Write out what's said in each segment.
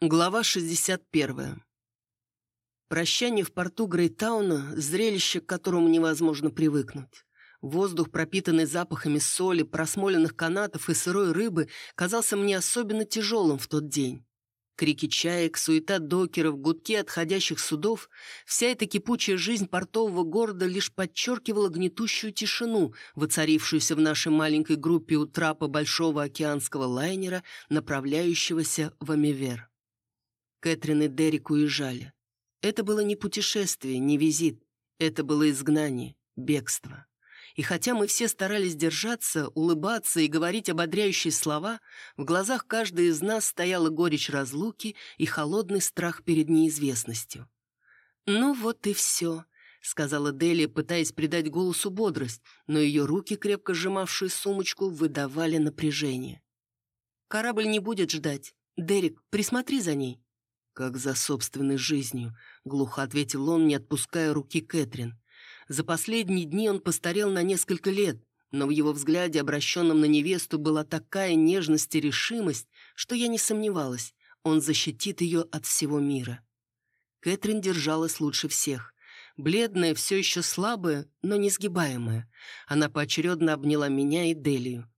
Глава 61. Прощание в порту Грейтауна – зрелище, к которому невозможно привыкнуть. Воздух, пропитанный запахами соли, просмоленных канатов и сырой рыбы, казался мне особенно тяжелым в тот день. Крики чаек, суета докеров, гудки отходящих судов – вся эта кипучая жизнь портового города лишь подчеркивала гнетущую тишину, воцарившуюся в нашей маленькой группе у трапа большого океанского лайнера, направляющегося в Амивер. Кэтрин и Дерек уезжали. Это было не путешествие, не визит. Это было изгнание, бегство. И хотя мы все старались держаться, улыбаться и говорить ободряющие слова, в глазах каждой из нас стояла горечь разлуки и холодный страх перед неизвестностью. «Ну вот и все», — сказала Делия, пытаясь придать голосу бодрость, но ее руки, крепко сжимавшие сумочку, выдавали напряжение. «Корабль не будет ждать. Дерек, присмотри за ней». «Как за собственной жизнью», — глухо ответил он, не отпуская руки Кэтрин. За последние дни он постарел на несколько лет, но в его взгляде, обращенном на невесту, была такая нежность и решимость, что я не сомневалась, он защитит ее от всего мира. Кэтрин держалась лучше всех. Бледная, все еще слабая, но несгибаемая. Она поочередно обняла меня и Делию.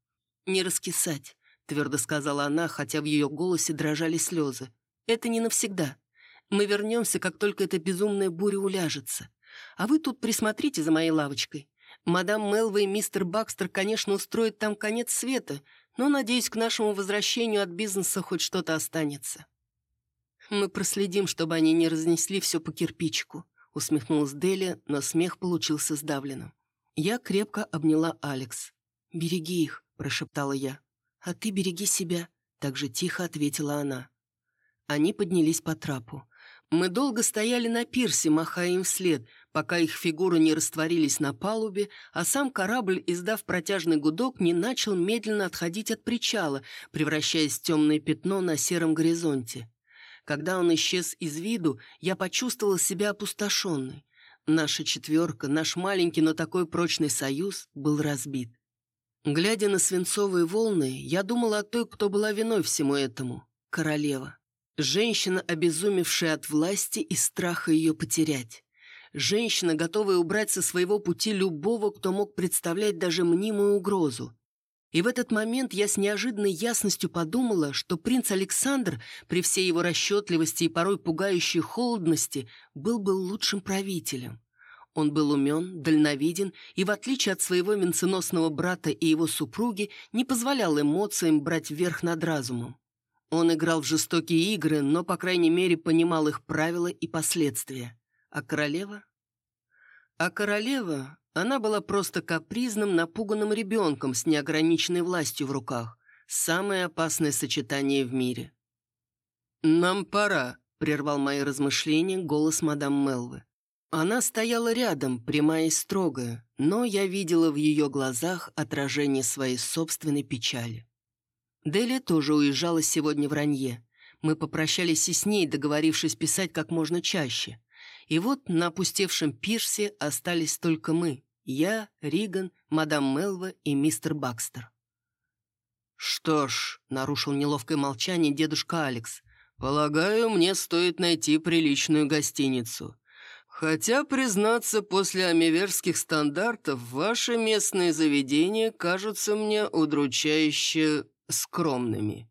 «Не раскисать», — твердо сказала она, хотя в ее голосе дрожали слезы. Это не навсегда. Мы вернемся, как только эта безумная буря уляжется. А вы тут присмотрите за моей лавочкой. Мадам Мелва и мистер Бакстер, конечно, устроят там конец света, но, надеюсь, к нашему возвращению от бизнеса хоть что-то останется. Мы проследим, чтобы они не разнесли все по кирпичику, усмехнулась Дели, но смех получился сдавленным. Я крепко обняла Алекс. «Береги их», — прошептала я. «А ты береги себя», — так же тихо ответила она. Они поднялись по трапу. Мы долго стояли на пирсе, махая им вслед, пока их фигуры не растворились на палубе, а сам корабль, издав протяжный гудок, не начал медленно отходить от причала, превращаясь в темное пятно на сером горизонте. Когда он исчез из виду, я почувствовала себя опустошенной. Наша четверка, наш маленький, но такой прочный союз был разбит. Глядя на свинцовые волны, я думала о той, кто была виной всему этому — королева. Женщина, обезумевшая от власти и страха ее потерять. Женщина, готовая убрать со своего пути любого, кто мог представлять даже мнимую угрозу. И в этот момент я с неожиданной ясностью подумала, что принц Александр, при всей его расчетливости и порой пугающей холодности, был бы лучшим правителем. Он был умен, дальновиден и, в отличие от своего венценосного брата и его супруги, не позволял эмоциям брать верх над разумом. Он играл в жестокие игры, но, по крайней мере, понимал их правила и последствия. А королева? А королева, она была просто капризным, напуганным ребенком с неограниченной властью в руках. Самое опасное сочетание в мире. «Нам пора», — прервал мои размышления голос мадам Мелвы. Она стояла рядом, прямая и строгая, но я видела в ее глазах отражение своей собственной печали. Делия тоже уезжала сегодня в Ранье. Мы попрощались и с ней, договорившись писать как можно чаще. И вот на опустевшем пирсе остались только мы. Я, Риган, мадам Мелва и мистер Бакстер. «Что ж», — нарушил неловкое молчание дедушка Алекс, «полагаю, мне стоит найти приличную гостиницу. Хотя, признаться, после амиверских стандартов ваши местные заведения кажутся мне удручающе скромными.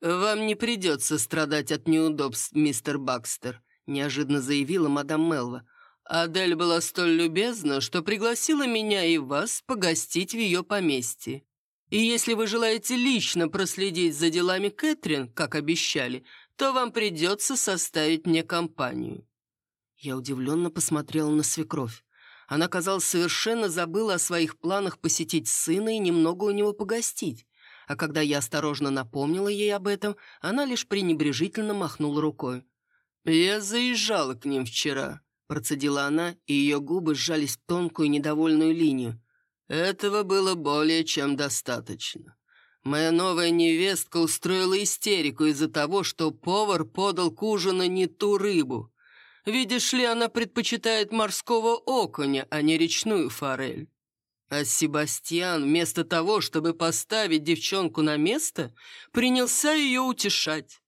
«Вам не придется страдать от неудобств, мистер Бакстер», неожиданно заявила мадам Мелва. «Адель была столь любезна, что пригласила меня и вас погостить в ее поместье. И если вы желаете лично проследить за делами Кэтрин, как обещали, то вам придется составить мне компанию». Я удивленно посмотрела на свекровь. Она, казалось, совершенно забыла о своих планах посетить сына и немного у него погостить а когда я осторожно напомнила ей об этом, она лишь пренебрежительно махнула рукой. «Я заезжала к ним вчера», — процедила она, и ее губы сжались в тонкую недовольную линию. «Этого было более чем достаточно. Моя новая невестка устроила истерику из-за того, что повар подал к ужину не ту рыбу. Видишь ли, она предпочитает морского окуня, а не речную форель. А Себастьян, вместо того, чтобы поставить девчонку на место, принялся ее утешать.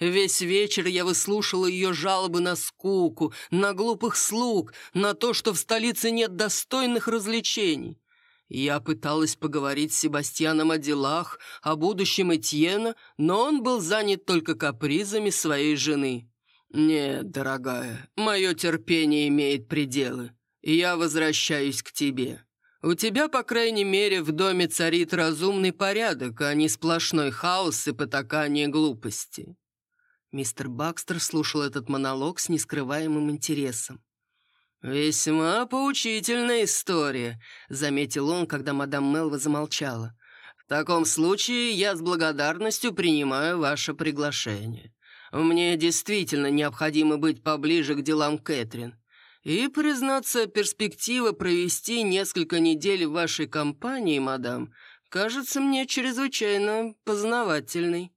Весь вечер я выслушала ее жалобы на скуку, на глупых слуг, на то, что в столице нет достойных развлечений. Я пыталась поговорить с Себастьяном о делах, о будущем Этьена, но он был занят только капризами своей жены. «Нет, дорогая, мое терпение имеет пределы. Я возвращаюсь к тебе. У тебя, по крайней мере, в доме царит разумный порядок, а не сплошной хаос и потакание глупости». Мистер Бакстер слушал этот монолог с нескрываемым интересом. «Весьма поучительная история», — заметил он, когда мадам Мелва замолчала. «В таком случае я с благодарностью принимаю ваше приглашение. Мне действительно необходимо быть поближе к делам Кэтрин. И, признаться, перспектива провести несколько недель в вашей компании, мадам, кажется мне чрезвычайно познавательной».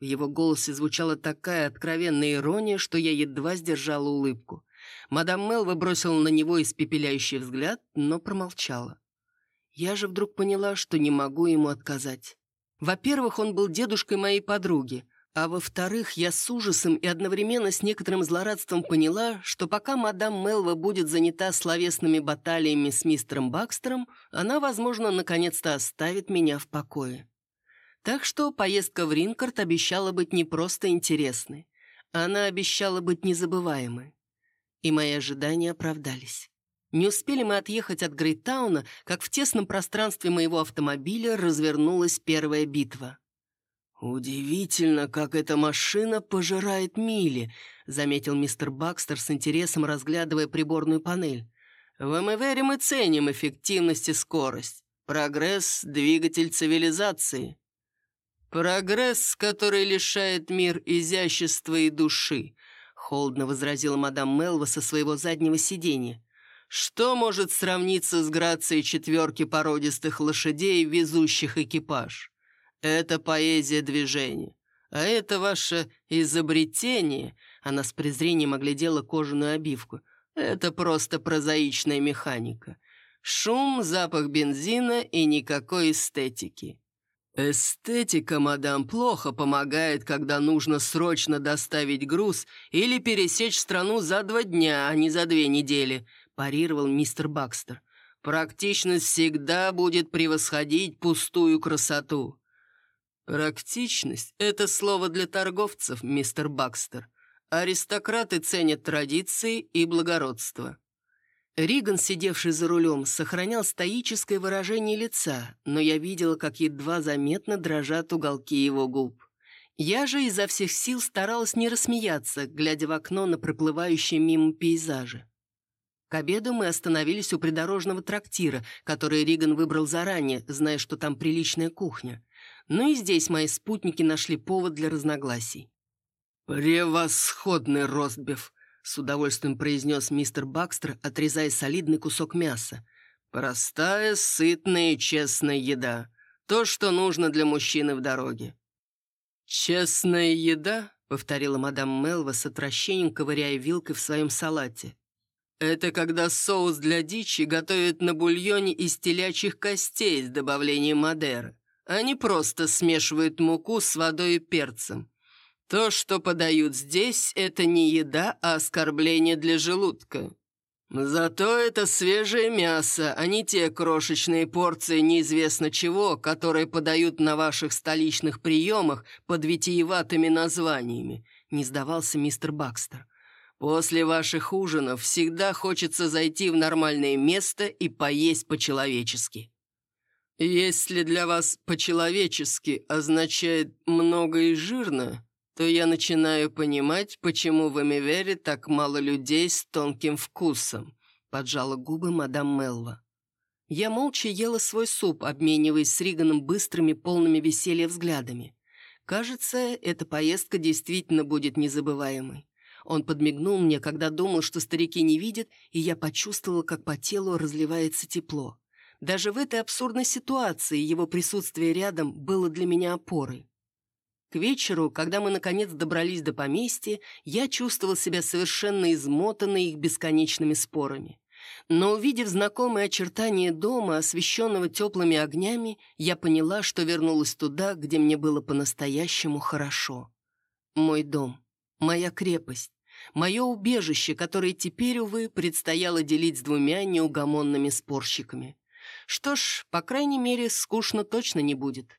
В его голосе звучала такая откровенная ирония, что я едва сдержала улыбку. Мадам Мелва бросила на него испепеляющий взгляд, но промолчала. Я же вдруг поняла, что не могу ему отказать. Во-первых, он был дедушкой моей подруги, а во-вторых, я с ужасом и одновременно с некоторым злорадством поняла, что пока мадам Мелва будет занята словесными баталиями с мистером Бакстером, она, возможно, наконец-то оставит меня в покое. Так что поездка в Ринкард обещала быть не просто интересной, она обещала быть незабываемой. И мои ожидания оправдались. Не успели мы отъехать от Грейтауна, как в тесном пространстве моего автомобиля развернулась первая битва. «Удивительно, как эта машина пожирает мили», — заметил мистер Бакстер с интересом, разглядывая приборную панель. «В МВРе мы ценим эффективность и скорость. Прогресс — двигатель цивилизации». «Прогресс, который лишает мир изящества и души», холодно возразила мадам Мелва со своего заднего сиденья. «Что может сравниться с грацией четверки породистых лошадей, везущих экипаж? Это поэзия движения. А это ваше изобретение...» Она с презрением оглядела кожаную обивку. «Это просто прозаичная механика. Шум, запах бензина и никакой эстетики. «Эстетика, мадам, плохо помогает, когда нужно срочно доставить груз или пересечь страну за два дня, а не за две недели», – парировал мистер Бакстер. «Практичность всегда будет превосходить пустую красоту». «Практичность – это слово для торговцев, мистер Бакстер. Аристократы ценят традиции и благородство». Риган, сидевший за рулем, сохранял стоическое выражение лица, но я видела, как едва заметно дрожат уголки его губ. Я же изо всех сил старалась не рассмеяться, глядя в окно на проплывающие мимо пейзажи. К обеду мы остановились у придорожного трактира, который Риган выбрал заранее, зная, что там приличная кухня. Но и здесь мои спутники нашли повод для разногласий. «Превосходный ростбиф!» с удовольствием произнес мистер Бакстер, отрезая солидный кусок мяса. «Простая, сытная и честная еда. То, что нужно для мужчины в дороге». «Честная еда?» — повторила мадам Мелва с отвращением, ковыряя вилкой в своем салате. «Это когда соус для дичи готовят на бульоне из телячьих костей с добавлением Мадеры. Они просто смешивают муку с водой и перцем. То, что подают здесь, это не еда, а оскорбление для желудка. Зато это свежее мясо, а не те крошечные порции неизвестно чего, которые подают на ваших столичных приемах под витиеватыми названиями», — не сдавался мистер Бакстер. «После ваших ужинов всегда хочется зайти в нормальное место и поесть по-человечески». «Если для вас «по-человечески» означает «много и жирно», то я начинаю понимать, почему в Эмивере так мало людей с тонким вкусом», — поджала губы мадам Мелва. Я молча ела свой суп, обмениваясь с Риганом быстрыми, полными веселья взглядами. Кажется, эта поездка действительно будет незабываемой. Он подмигнул мне, когда думал, что старики не видят, и я почувствовала, как по телу разливается тепло. Даже в этой абсурдной ситуации его присутствие рядом было для меня опорой. К вечеру, когда мы наконец добрались до поместья, я чувствовал себя совершенно измотанной их бесконечными спорами. Но увидев знакомые очертания дома, освещенного теплыми огнями, я поняла, что вернулась туда, где мне было по-настоящему хорошо. Мой дом, моя крепость, мое убежище, которое теперь, увы, предстояло делить с двумя неугомонными спорщиками. Что ж, по крайней мере, скучно точно не будет.